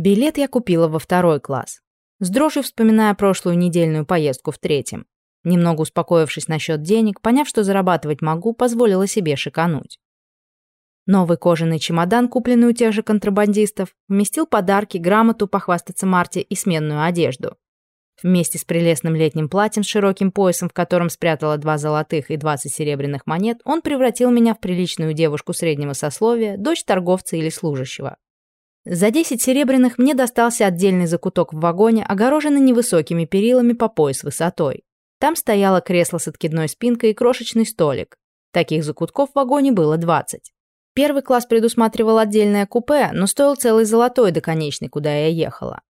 Билет я купила во второй класс. С дрожью вспоминая прошлую недельную поездку в третьем. Немного успокоившись насчет денег, поняв, что зарабатывать могу, позволила себе шикануть. Новый кожаный чемодан, купленный у тех же контрабандистов, вместил подарки, грамоту похвастаться Марте и сменную одежду. Вместе с прелестным летним платьем с широким поясом, в котором спрятала два золотых и двадцать серебряных монет, он превратил меня в приличную девушку среднего сословия, дочь торговца или служащего. За десять серебряных мне достался отдельный закуток в вагоне, огороженный невысокими перилами по пояс высотой. Там стояло кресло с откидной спинкой и крошечный столик. Таких закутков в вагоне было двадцать. Первый класс предусматривал отдельное купе, но стоил целый золотой до конечной, куда я ехала.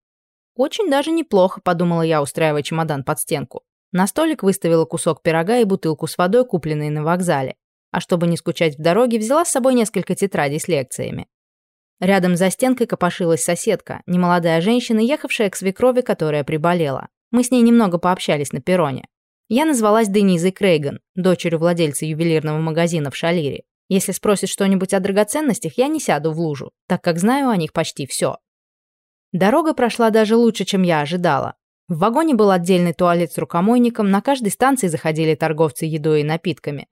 «Очень даже неплохо», — подумала я, устраивая чемодан под стенку. На столик выставила кусок пирога и бутылку с водой, купленные на вокзале. А чтобы не скучать в дороге, взяла с собой несколько тетрадей с лекциями. Рядом за стенкой копошилась соседка, немолодая женщина, ехавшая к свекрови, которая приболела. Мы с ней немного пообщались на перроне. Я назвалась Денизой Крейган, дочерью владельца ювелирного магазина в Шалире. Если спросит что-нибудь о драгоценностях, я не сяду в лужу, так как знаю о них почти все. Дорога прошла даже лучше, чем я ожидала. В вагоне был отдельный туалет с рукомойником, на каждой станции заходили торговцы едой и напитками.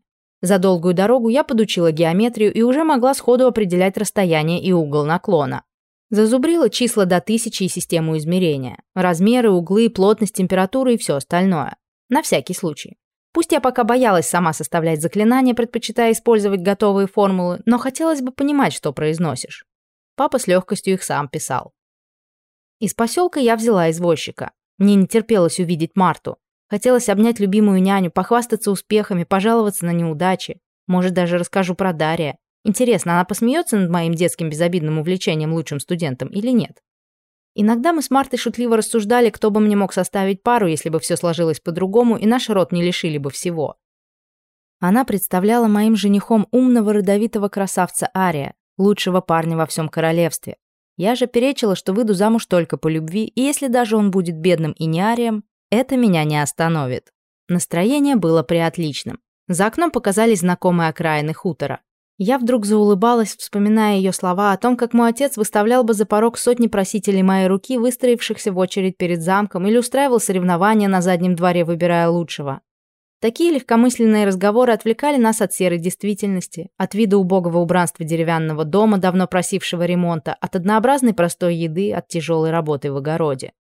За долгую дорогу я подучила геометрию и уже могла сходу определять расстояние и угол наклона. Зазубрила числа до тысячи и систему измерения. Размеры, углы, плотность, температуры и все остальное. На всякий случай. Пусть я пока боялась сама составлять заклинания, предпочитая использовать готовые формулы, но хотелось бы понимать, что произносишь. Папа с легкостью их сам писал. Из поселка я взяла извозчика. Мне не терпелось увидеть Марту. Хотелось обнять любимую няню, похвастаться успехами, пожаловаться на неудачи. Может, даже расскажу про Дария. Интересно, она посмеется над моим детским безобидным увлечением лучшим студентом или нет? Иногда мы с Мартой шутливо рассуждали, кто бы мне мог составить пару, если бы все сложилось по-другому, и наш род не лишили бы всего. Она представляла моим женихом умного родовитого красавца Ария, лучшего парня во всем королевстве. Я же перечила, что выйду замуж только по любви, и если даже он будет бедным и не Арием, это меня не остановит. Настроение было приотличным. За окном показались знакомые окраины хутора. Я вдруг заулыбалась, вспоминая ее слова о том, как мой отец выставлял бы за порог сотни просителей моей руки, выстроившихся в очередь перед замком, или устраивал соревнования на заднем дворе, выбирая лучшего. Такие легкомысленные разговоры отвлекали нас от серой действительности, от вида убогого убранства деревянного дома, давно просившего ремонта, от однообразной простой еды, от тяжелой работы в огороде.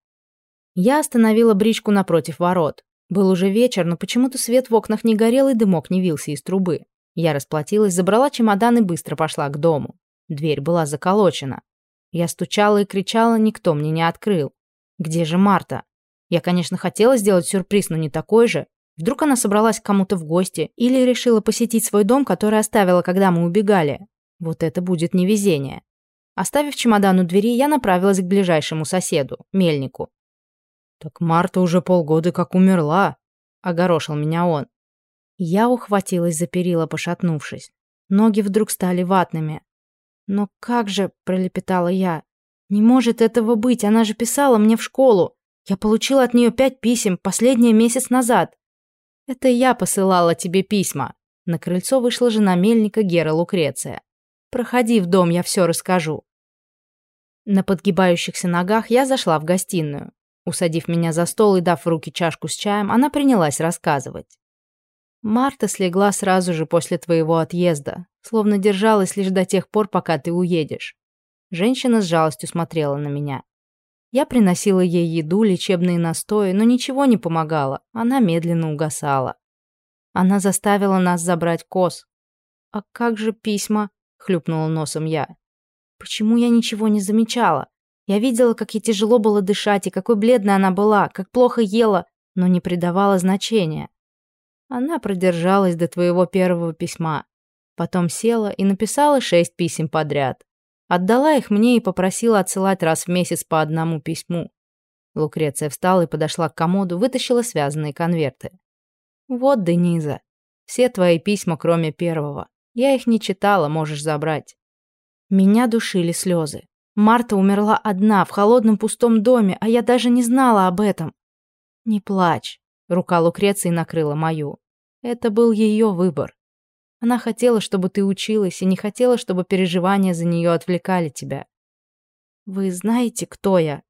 Я остановила бричку напротив ворот. Был уже вечер, но почему-то свет в окнах не горел и дымок не вился из трубы. Я расплатилась, забрала чемодан и быстро пошла к дому. Дверь была заколочена. Я стучала и кричала, никто мне не открыл. Где же Марта? Я, конечно, хотела сделать сюрприз, но не такой же. Вдруг она собралась к кому-то в гости или решила посетить свой дом, который оставила, когда мы убегали. Вот это будет невезение. Оставив чемодан у двери, я направилась к ближайшему соседу, мельнику. «Так Марта уже полгода как умерла», — огорошил меня он. Я ухватилась за перила, пошатнувшись. Ноги вдруг стали ватными. «Но как же», — пролепетала я, — «не может этого быть, она же писала мне в школу. Я получила от нее пять писем, последний месяц назад». «Это я посылала тебе письма». На крыльцо вышла жена мельника Гера Лукреция. «Проходи в дом, я все расскажу». На подгибающихся ногах я зашла в гостиную. Усадив меня за стол и дав в руки чашку с чаем, она принялась рассказывать. «Марта слегла сразу же после твоего отъезда, словно держалась лишь до тех пор, пока ты уедешь». Женщина с жалостью смотрела на меня. Я приносила ей еду, лечебные настои, но ничего не помогало, она медленно угасала. Она заставила нас забрать коз. «А как же письма?» — хлюпнула носом я. «Почему я ничего не замечала? Я видела, как ей тяжело было дышать и какой бледной она была, как плохо ела, но не придавала значения. Она продержалась до твоего первого письма. Потом села и написала шесть писем подряд. Отдала их мне и попросила отсылать раз в месяц по одному письму. Лукреция встала и подошла к комоду, вытащила связанные конверты. «Вот, Дениза, все твои письма, кроме первого. Я их не читала, можешь забрать». Меня душили слезы. Марта умерла одна, в холодном пустом доме, а я даже не знала об этом. Не плачь. Рука Лукреции накрыла мою. Это был ее выбор. Она хотела, чтобы ты училась, и не хотела, чтобы переживания за нее отвлекали тебя. «Вы знаете, кто я?»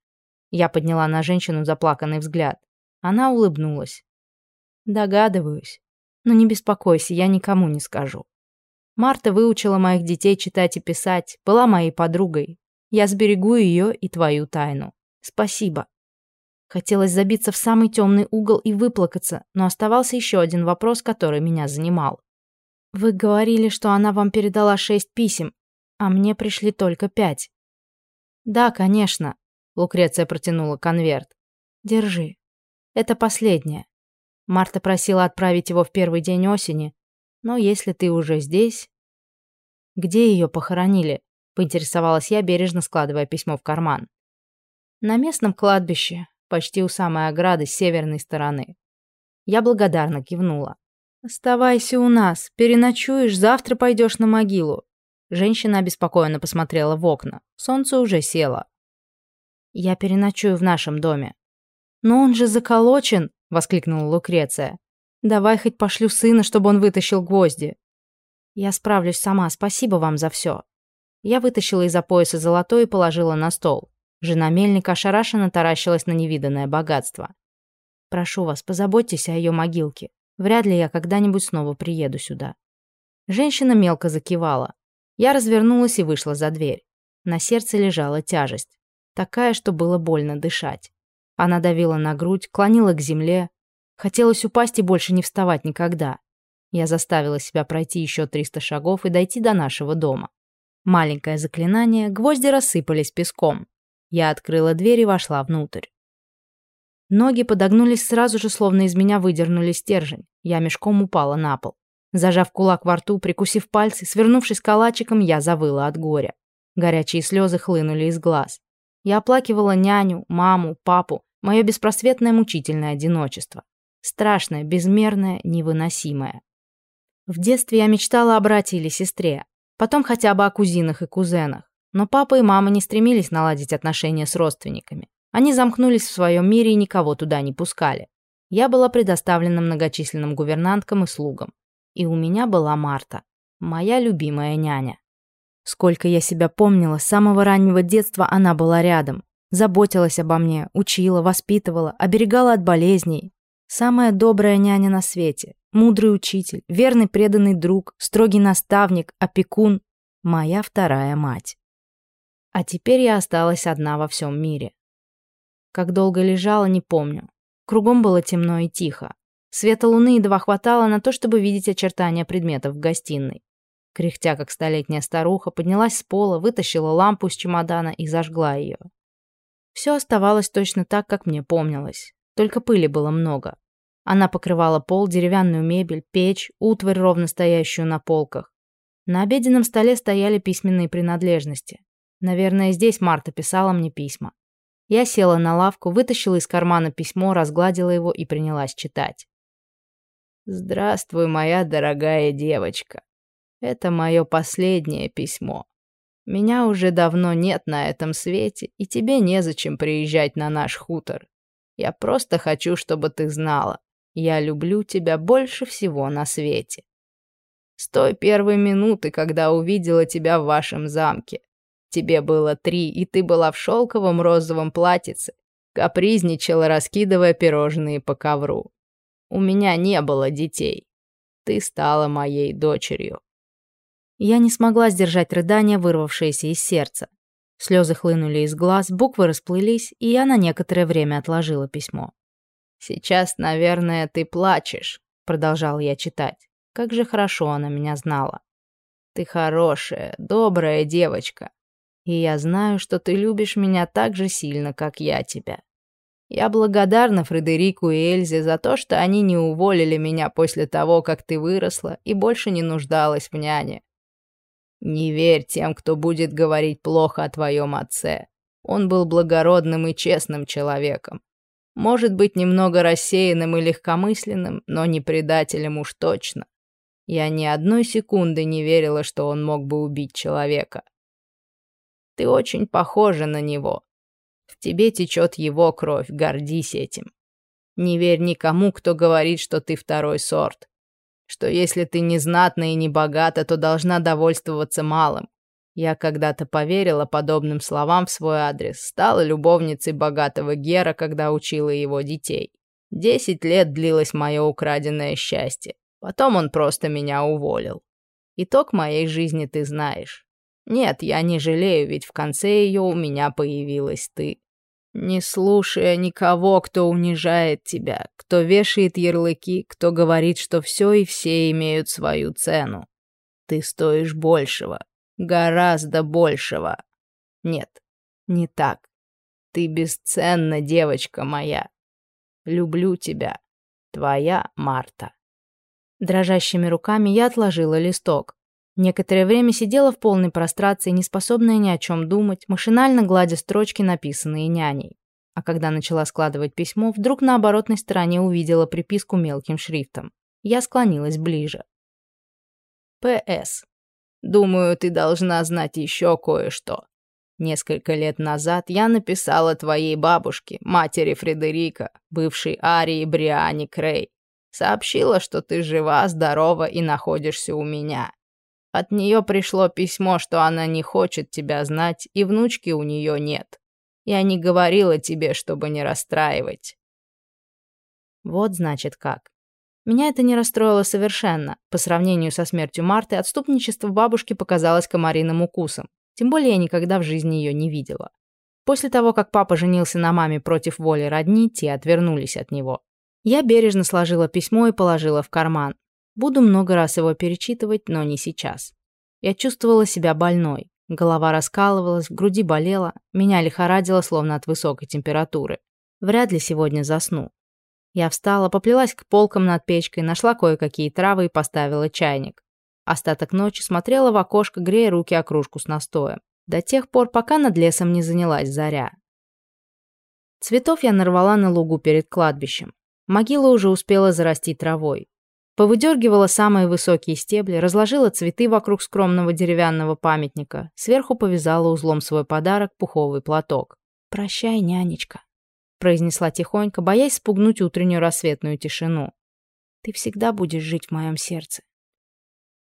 Я подняла на женщину заплаканный взгляд. Она улыбнулась. «Догадываюсь. Но не беспокойся, я никому не скажу. Марта выучила моих детей читать и писать, была моей подругой, Я сберегу ее и твою тайну. Спасибо». Хотелось забиться в самый темный угол и выплакаться, но оставался еще один вопрос, который меня занимал. «Вы говорили, что она вам передала шесть писем, а мне пришли только пять». «Да, конечно», — Лукреция протянула конверт. «Держи. Это последнее. Марта просила отправить его в первый день осени, но если ты уже здесь...» «Где ее похоронили?» — поинтересовалась я, бережно складывая письмо в карман. «На местном кладбище, почти у самой ограды с северной стороны. Я благодарно кивнула. «Оставайся у нас, переночуешь, завтра пойдешь на могилу». Женщина обеспокоенно посмотрела в окна. Солнце уже село. «Я переночую в нашем доме». «Но он же заколочен!» — воскликнула Лукреция. «Давай хоть пошлю сына, чтобы он вытащил гвозди». «Я справлюсь сама, спасибо вам за все». Я вытащила из-за пояса золотой и положила на стол. Жена мельника ошарашенно таращилась на невиданное богатство. «Прошу вас, позаботьтесь о ее могилке. Вряд ли я когда-нибудь снова приеду сюда». Женщина мелко закивала. Я развернулась и вышла за дверь. На сердце лежала тяжесть. Такая, что было больно дышать. Она давила на грудь, клонила к земле. Хотелось упасть и больше не вставать никогда. Я заставила себя пройти еще 300 шагов и дойти до нашего дома. Маленькое заклинание, гвозди рассыпались песком. Я открыла дверь и вошла внутрь. Ноги подогнулись сразу же, словно из меня выдернули стержень. Я мешком упала на пол. Зажав кулак во рту, прикусив пальцы, свернувшись калачиком, я завыла от горя. Горячие слезы хлынули из глаз. Я оплакивала няню, маму, папу, мое беспросветное мучительное одиночество. Страшное, безмерное, невыносимое. В детстве я мечтала о брате или сестре, потом хотя бы о кузинах и кузенах. Но папа и мама не стремились наладить отношения с родственниками. Они замкнулись в своем мире и никого туда не пускали. Я была предоставлена многочисленным гувернанткам и слугам. И у меня была Марта, моя любимая няня. Сколько я себя помнила, с самого раннего детства она была рядом. Заботилась обо мне, учила, воспитывала, оберегала от болезней. Самая добрая няня на свете, мудрый учитель, верный преданный друг, строгий наставник, опекун, моя вторая мать. А теперь я осталась одна во всем мире. Как долго лежала, не помню. Кругом было темно и тихо. Света луны едва хватало на то, чтобы видеть очертания предметов в гостиной. Кряхтя, как столетняя старуха, поднялась с пола, вытащила лампу из чемодана и зажгла ее. Все оставалось точно так, как мне помнилось. Только пыли было много. Она покрывала пол, деревянную мебель, печь, утварь, ровно стоящую на полках. На обеденном столе стояли письменные принадлежности. Наверное, здесь Марта писала мне письма. Я села на лавку, вытащила из кармана письмо, разгладила его и принялась читать. «Здравствуй, моя дорогая девочка. Это мое последнее письмо. Меня уже давно нет на этом свете, и тебе незачем приезжать на наш хутор. Я просто хочу, чтобы ты знала. Я люблю тебя больше всего на свете. С той первой минуты, когда увидела тебя в вашем замке. Тебе было три, и ты была в шелковом розовом платьице, капризничала, раскидывая пирожные по ковру. У меня не было детей. Ты стала моей дочерью. Я не смогла сдержать рыдания, вырвавшиеся из сердца. Слезы хлынули из глаз, буквы расплылись, и я на некоторое время отложила письмо. «Сейчас, наверное, ты плачешь», — продолжал я читать. Как же хорошо она меня знала. «Ты хорошая, добрая девочка. И я знаю, что ты любишь меня так же сильно, как я тебя. Я благодарна Фредерику и Эльзе за то, что они не уволили меня после того, как ты выросла и больше не нуждалась в няне. Не верь тем, кто будет говорить плохо о твоем отце. Он был благородным и честным человеком может быть немного рассеянным и легкомысленным, но не предателем уж точно. Я ни одной секунды не верила, что он мог бы убить человека. Ты очень похожа на него. В тебе течет его кровь, гордись этим. Не верь никому, кто говорит, что ты второй сорт. Что если ты не знатна и не богата, то должна довольствоваться малым. Я когда-то поверила подобным словам в свой адрес, стала любовницей богатого Гера, когда учила его детей. Десять лет длилось мое украденное счастье. Потом он просто меня уволил. Итог моей жизни ты знаешь. Нет, я не жалею, ведь в конце ее у меня появилась ты. Не слушая никого, кто унижает тебя, кто вешает ярлыки, кто говорит, что все и гораздо большего. Нет, не так. Ты бесценна, девочка моя. Люблю тебя. Твоя Марта. Дрожащими руками я отложила листок. Некоторое время сидела в полной прострации, не способная ни о чем думать, машинально гладя строчки, написанные няней. А когда начала складывать письмо, вдруг на оборотной стороне увидела приписку мелким шрифтом. Я склонилась ближе. «П.С. Думаю, ты должна знать еще кое-что. Несколько лет назад я написала твоей бабушке, матери Фредерика, бывшей Арии Бриани Крей. Сообщила, что ты жива, здорова и находишься у меня. От нее пришло письмо, что она не хочет тебя знать, и внучки у нее нет. Я не говорила тебе, чтобы не расстраивать. Вот значит как. Меня это не расстроило совершенно. По сравнению со смертью Марты, отступничество бабушки показалось комариным укусом. Тем более я никогда в жизни ее не видела. После того, как папа женился на маме против воли родни, те отвернулись от него. Я бережно сложила письмо и положила в карман. Буду много раз его перечитывать, но не сейчас. Я чувствовала себя больной. Голова раскалывалась, в груди болела, меня лихорадило, словно от высокой температуры. Вряд ли сегодня засну. Я встала, поплелась к полкам над печкой, нашла кое-какие травы и поставила чайник. Остаток ночи смотрела в окошко, грея руки о кружку с настоем. До тех пор, пока над лесом не занялась заря. Цветов я нарвала на лугу перед кладбищем. Могила уже успела зарасти травой. Повыдергивала самые высокие стебли, разложила цветы вокруг скромного деревянного памятника, сверху повязала узлом свой подарок пуховый платок. «Прощай, нянечка» произнесла тихонько, боясь спугнуть утреннюю рассветную тишину. «Ты всегда будешь жить в моем сердце».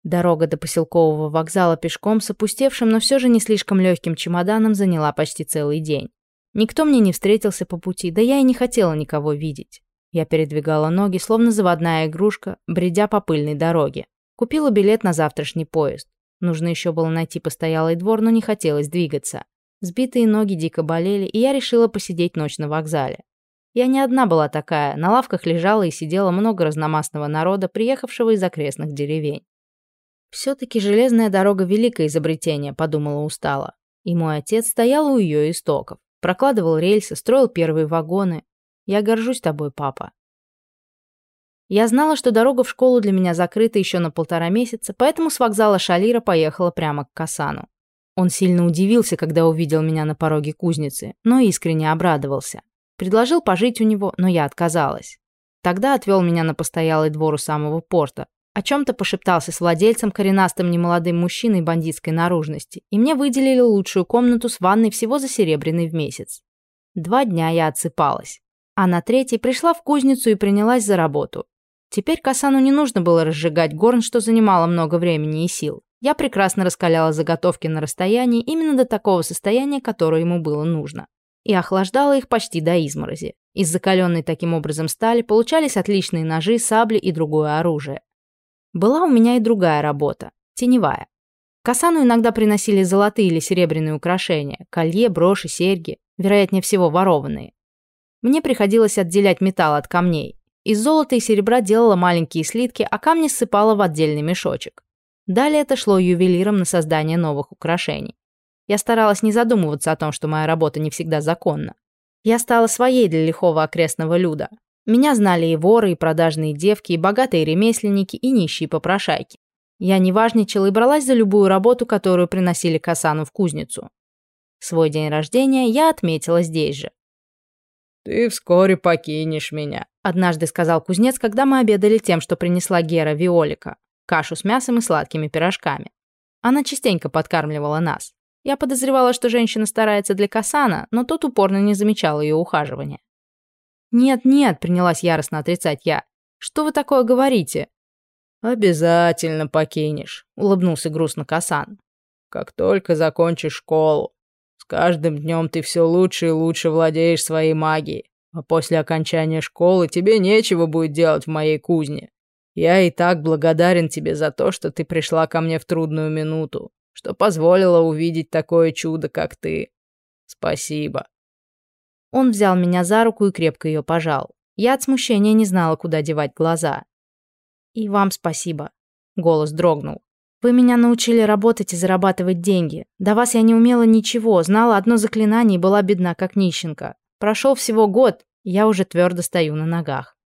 Дорога до поселкового вокзала пешком с опустевшим, но все же не слишком легким чемоданом заняла почти целый день. Никто мне не встретился по пути, да я и не хотела никого видеть. Я передвигала ноги, словно заводная игрушка, бредя по пыльной дороге. Купила билет на завтрашний поезд. Нужно еще было найти постоялый двор, но не хотелось двигаться. Сбитые ноги дико болели, и я решила посидеть ночь на вокзале. Я не одна была такая, на лавках лежала и сидела много разномастного народа, приехавшего из окрестных деревень. «Все-таки железная дорога – великое изобретение», – подумала устало. И мой отец стоял у ее истоков, прокладывал рельсы, строил первые вагоны. «Я горжусь тобой, папа». Я знала, что дорога в школу для меня закрыта еще на полтора месяца, поэтому с вокзала Шалира поехала прямо к Касану. Он сильно удивился, когда увидел меня на пороге кузницы, но искренне обрадовался. Предложил пожить у него, но я отказалась. Тогда отвел меня на постоялый двор у самого порта. О чем-то пошептался с владельцем, коренастым немолодым мужчиной бандитской наружности, и мне выделили лучшую комнату с ванной всего за серебряный в месяц. Два дня я отсыпалась. А на третий пришла в кузницу и принялась за работу. Теперь Касану не нужно было разжигать горн, что занимало много времени и сил. Я прекрасно раскаляла заготовки на расстоянии именно до такого состояния, которое ему было нужно. И охлаждала их почти до изморози. Из закаленной таким образом стали получались отличные ножи, сабли и другое оружие. Была у меня и другая работа, теневая. Касану иногда приносили золотые или серебряные украшения, колье, броши, серьги, вероятнее всего ворованные. Мне приходилось отделять металл от камней. Из золота и серебра делала маленькие слитки, а камни ссыпала в отдельный мешочек. Далее это шло ювелиром на создание новых украшений. Я старалась не задумываться о том, что моя работа не всегда законна. Я стала своей для лихого окрестного люда. Меня знали и воры, и продажные девки, и богатые ремесленники, и нищие попрошайки. Я неважничала и бралась за любую работу, которую приносили Касану в кузницу. Свой день рождения я отметила здесь же. «Ты вскоре покинешь меня», — однажды сказал кузнец, когда мы обедали тем, что принесла Гера Виолика. кашу с мясом и сладкими пирожками. Она частенько подкармливала нас. Я подозревала, что женщина старается для Касана, но тот упорно не замечал ее ухаживания. «Нет-нет», — принялась яростно отрицать я. «Что вы такое говорите?» «Обязательно покинешь», — улыбнулся грустно Касан. как только закончишь школу. С каждым днем ты все лучше и лучше владеешь своей магией. А после окончания школы тебе нечего Я и так благодарен тебе за то, что ты пришла ко мне в трудную минуту, что позволила увидеть такое чудо, как ты. Спасибо. Он взял меня за руку и крепко ее пожал. Я от смущения не знала, куда девать глаза. «И вам спасибо», — голос дрогнул. «Вы меня научили работать и зарабатывать деньги. До вас я не умела ничего, знала одно заклинание и была бедна, как нищенка. Прошел всего год, я уже твердо стою на ногах».